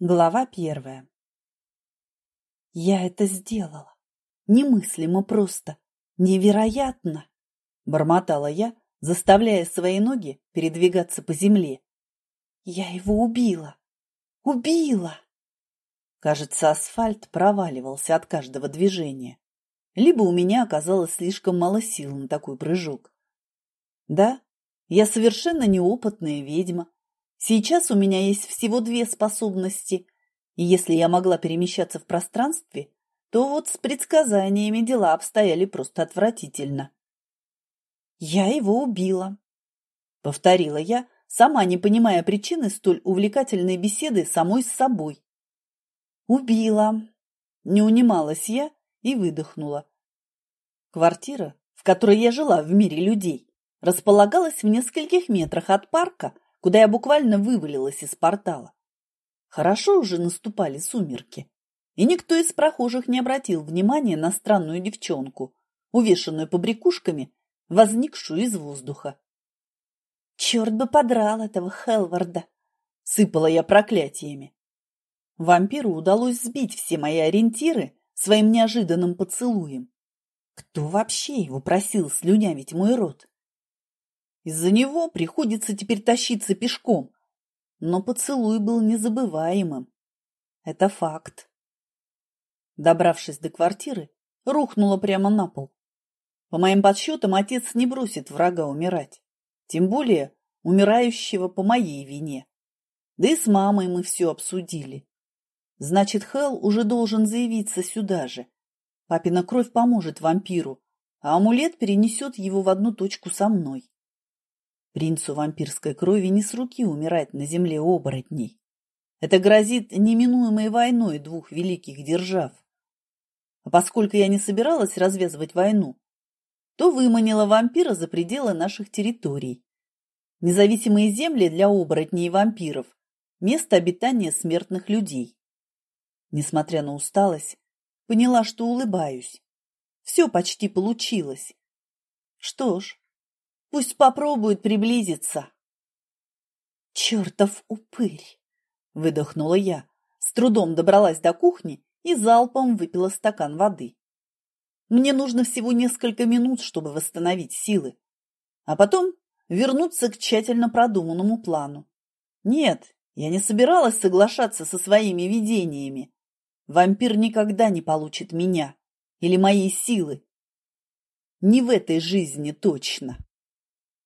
Глава первая. «Я это сделала. Немыслимо просто. Невероятно!» — бормотала я, заставляя свои ноги передвигаться по земле. «Я его убила! Убила!» Кажется, асфальт проваливался от каждого движения. Либо у меня оказалось слишком мало сил на такой прыжок. Да, я совершенно неопытная ведьма, Сейчас у меня есть всего две способности, и если я могла перемещаться в пространстве, то вот с предсказаниями дела обстояли просто отвратительно. «Я его убила», — повторила я, сама не понимая причины столь увлекательной беседы самой с собой. «Убила», — не унималась я и выдохнула. Квартира, в которой я жила в мире людей, располагалась в нескольких метрах от парка, куда я буквально вывалилась из портала. Хорошо уже наступали сумерки, и никто из прохожих не обратил внимания на странную девчонку, увешанную побрякушками, возникшую из воздуха. «Черт бы подрал этого Хелварда!» — сыпала я проклятиями. Вампиру удалось сбить все мои ориентиры своим неожиданным поцелуем. Кто вообще его просил слюнявить мой рот? Из-за него приходится теперь тащиться пешком. Но поцелуй был незабываемым. Это факт. Добравшись до квартиры, рухнула прямо на пол. По моим подсчетам, отец не бросит врага умирать. Тем более умирающего по моей вине. Да и с мамой мы все обсудили. Значит, Хелл уже должен заявиться сюда же. Папина кровь поможет вампиру, а амулет перенесет его в одну точку со мной. Принцу вампирской крови не с руки умирать на земле оборотней. Это грозит неминуемой войной двух великих держав. А поскольку я не собиралась развязывать войну, то выманила вампира за пределы наших территорий. Независимые земли для оборотней и вампиров – место обитания смертных людей. Несмотря на усталость, поняла, что улыбаюсь. Все почти получилось. Что ж, Пусть попробует приблизиться. Чертов упырь! Выдохнула я, с трудом добралась до кухни и залпом выпила стакан воды. Мне нужно всего несколько минут, чтобы восстановить силы, а потом вернуться к тщательно продуманному плану. Нет, я не собиралась соглашаться со своими видениями. Вампир никогда не получит меня или моей силы. Не в этой жизни точно.